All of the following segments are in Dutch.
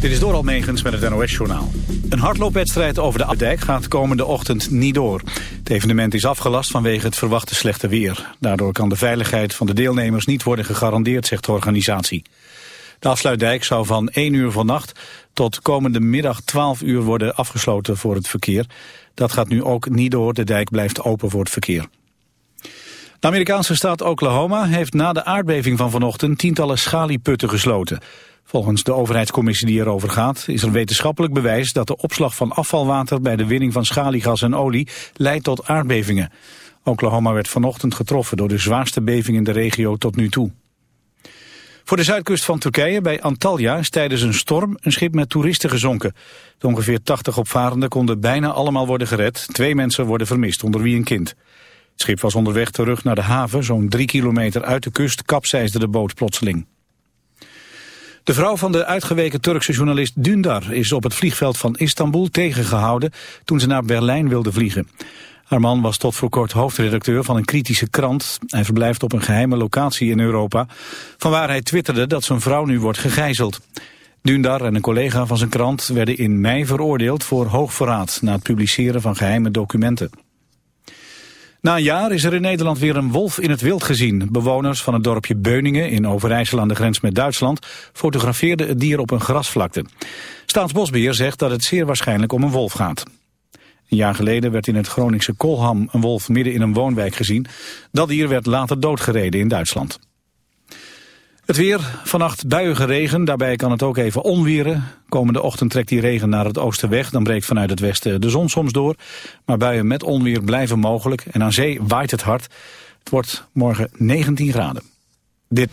Dit is door Almegens met het NOS-journaal. Een hardloopwedstrijd over de Dijk gaat komende ochtend niet door. Het evenement is afgelast vanwege het verwachte slechte weer. Daardoor kan de veiligheid van de deelnemers niet worden gegarandeerd, zegt de organisatie. De afsluitdijk zou van 1 uur vannacht tot komende middag 12 uur worden afgesloten voor het verkeer. Dat gaat nu ook niet door, de dijk blijft open voor het verkeer. De Amerikaanse staat Oklahoma heeft na de aardbeving van vanochtend tientallen schalieputten gesloten. Volgens de overheidscommissie die erover gaat is er wetenschappelijk bewijs dat de opslag van afvalwater bij de winning van schaliegas en olie leidt tot aardbevingen. Oklahoma werd vanochtend getroffen door de zwaarste beving in de regio tot nu toe. Voor de zuidkust van Turkije, bij Antalya, is tijdens een storm een schip met toeristen gezonken. De ongeveer 80 opvarenden konden bijna allemaal worden gered. Twee mensen worden vermist, onder wie een kind. Het schip was onderweg terug naar de haven, zo'n drie kilometer uit de kust, kapseisde de boot plotseling. De vrouw van de uitgeweken Turkse journalist Dündar is op het vliegveld van Istanbul tegengehouden toen ze naar Berlijn wilde vliegen. Haar man was tot voor kort hoofdredacteur van een kritische krant. Hij verblijft op een geheime locatie in Europa, vanwaar hij twitterde dat zijn vrouw nu wordt gegijzeld. Dündar en een collega van zijn krant werden in mei veroordeeld voor hoogverraad na het publiceren van geheime documenten. Na een jaar is er in Nederland weer een wolf in het wild gezien. Bewoners van het dorpje Beuningen in Overijssel aan de grens met Duitsland fotografeerden het dier op een grasvlakte. Staatsbosbeheer zegt dat het zeer waarschijnlijk om een wolf gaat. Een jaar geleden werd in het Groningse Kolham een wolf midden in een woonwijk gezien. Dat dier werd later doodgereden in Duitsland. Het weer, vannacht buiige regen, daarbij kan het ook even onweren. Komende ochtend trekt die regen naar het oosten weg, dan breekt vanuit het westen de zon soms door. Maar buien met onweer blijven mogelijk en aan zee waait het hard. Het wordt morgen 19 graden. Dit.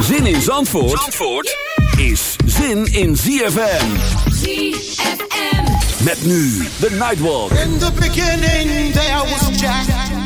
Zin in Zandvoort, Zandvoort is zin in ZFM. ZFM. Met nu de Nightwalk. In the beginning there was Jack.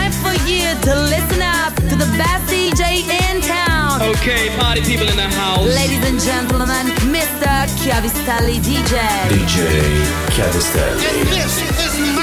time for you to listen up to the best DJ in town. Okay, party people in the house. Ladies and gentlemen, Mr. Chiavistelli DJ. DJ Chiavistelli. And this is my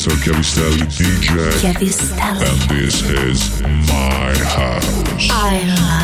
It's a Cavistelli DJ. Cavistelli. And this is my house. I love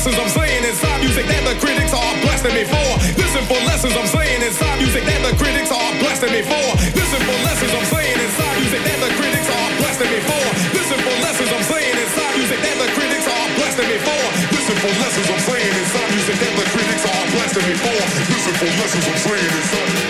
lessons I'm saying inside music that the critics are blasting me for. Listen for lessons I'm saying inside music that the critics are blasting me for. Listen for lessons I'm saying inside music that the critics are blasting me for. Listen for lessons I'm saying inside music that the critics are blasting me for. Listen for lessons I'm saying inside music that the critics are blasting me for. Listen for lessons I'm saying inside.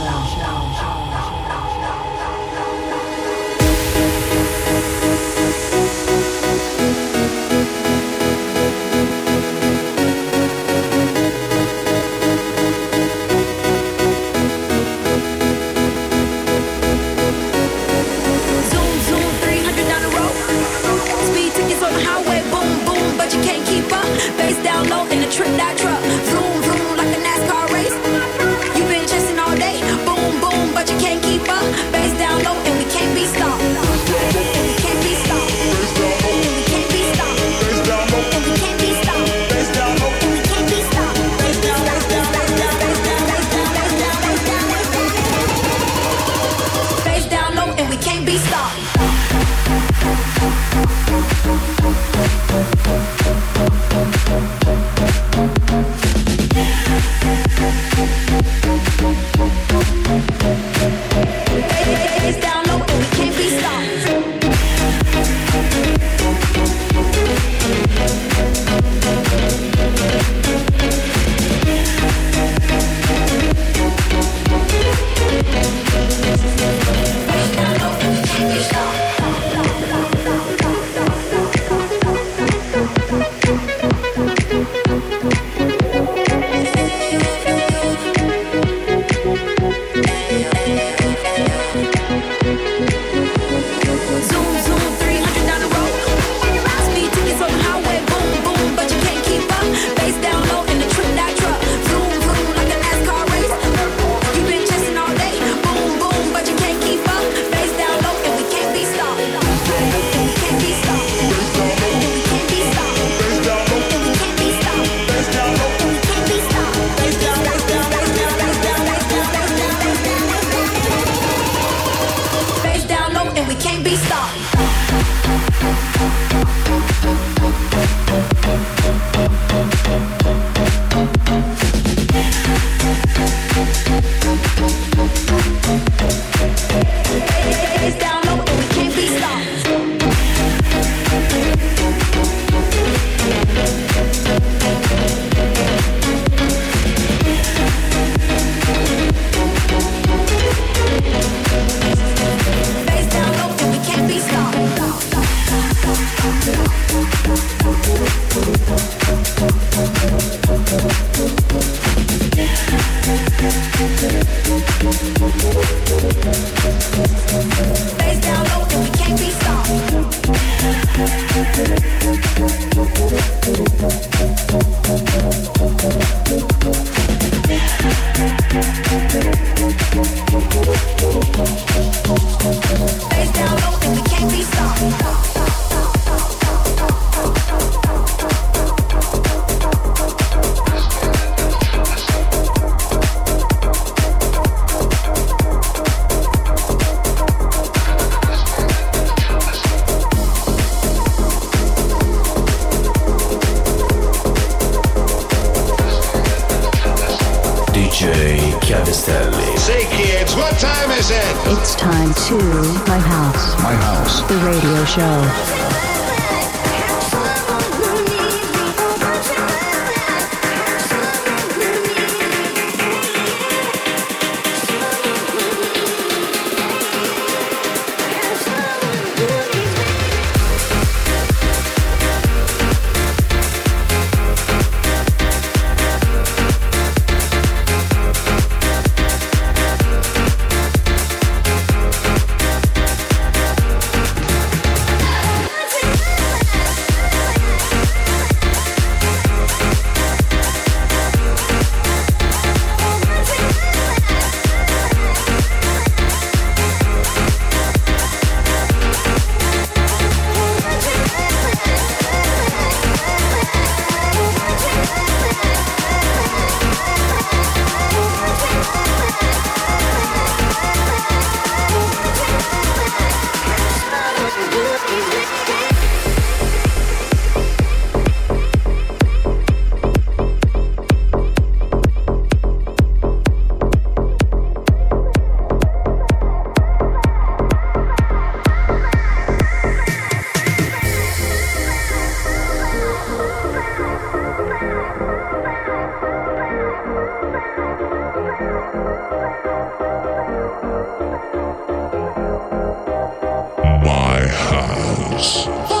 house.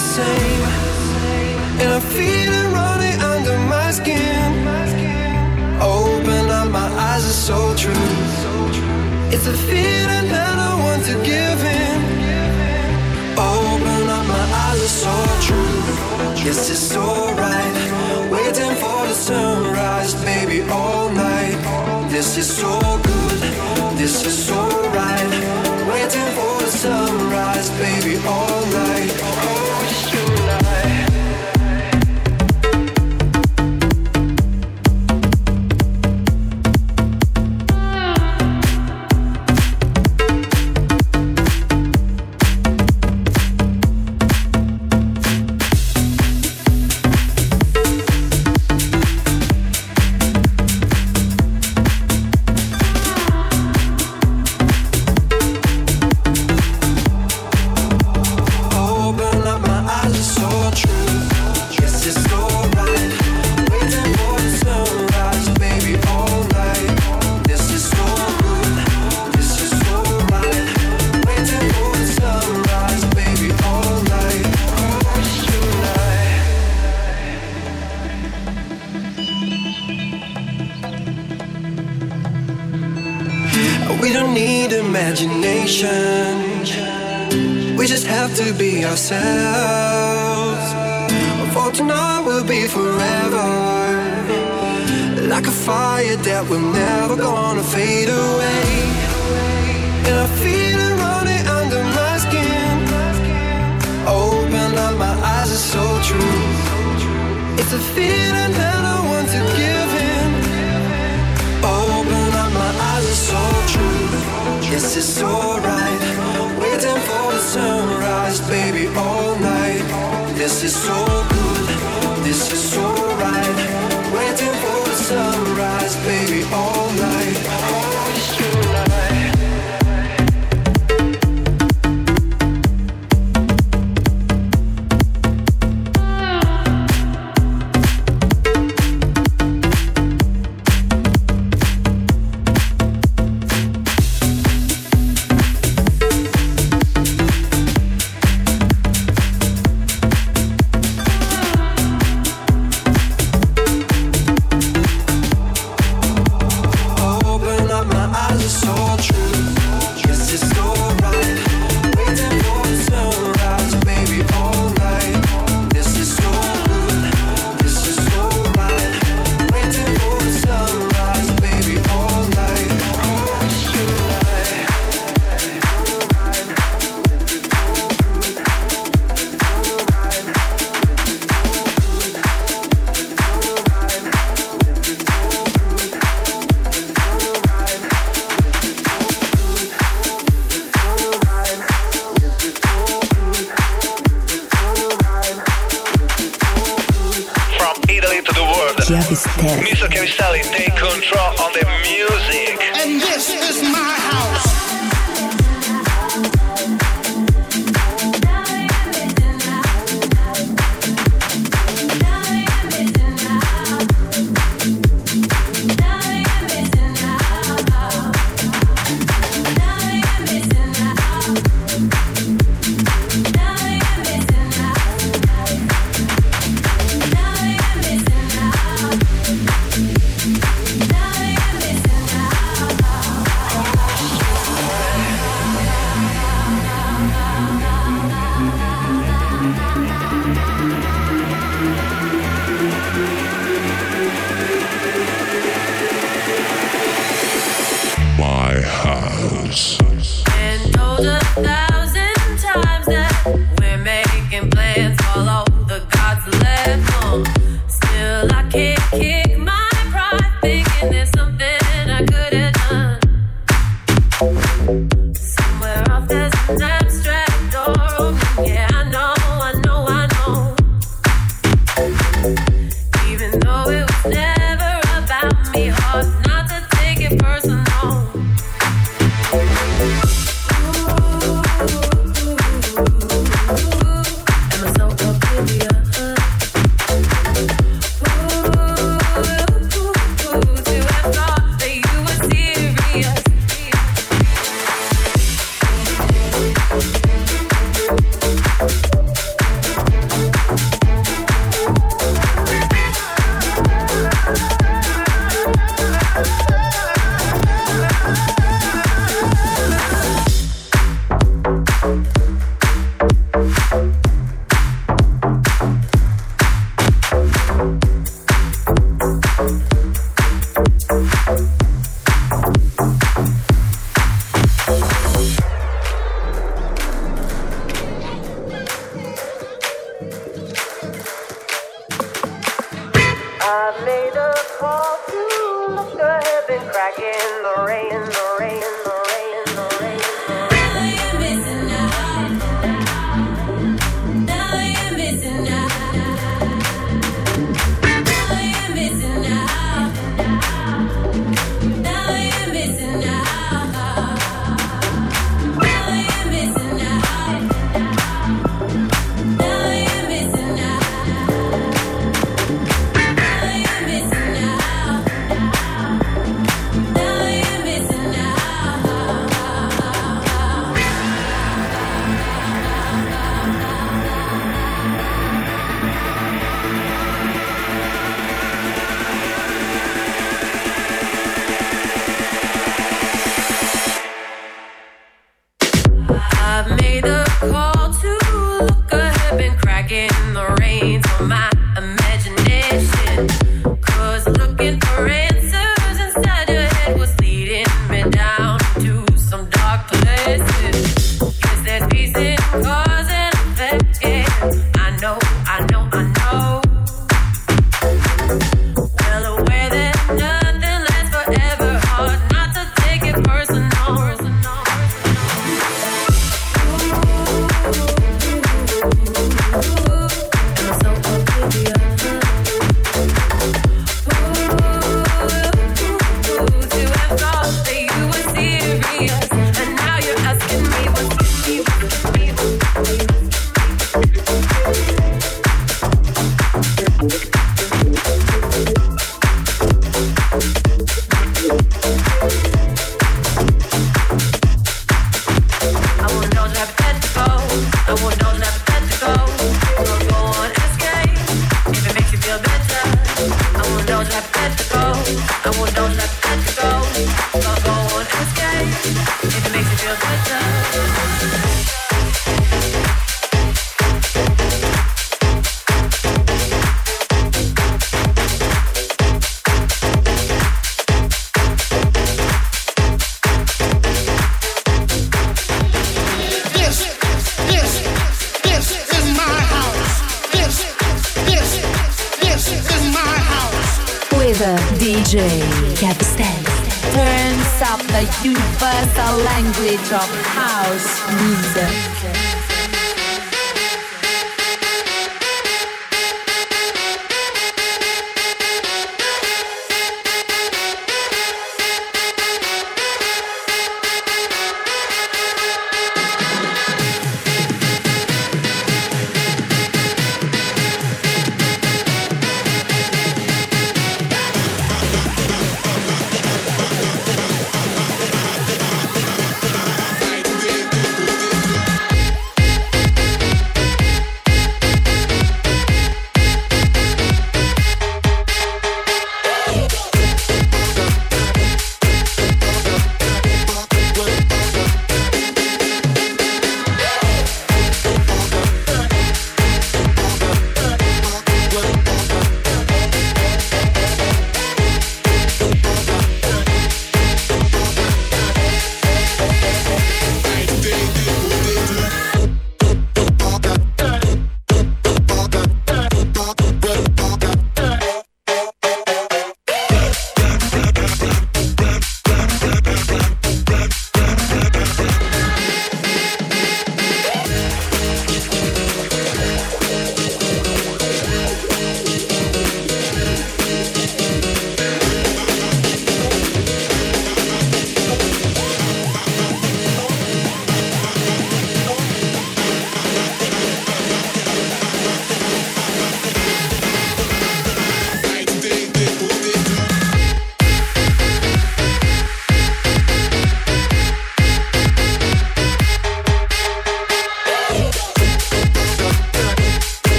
Say.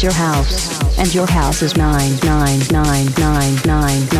is your house, and your house is 9999999.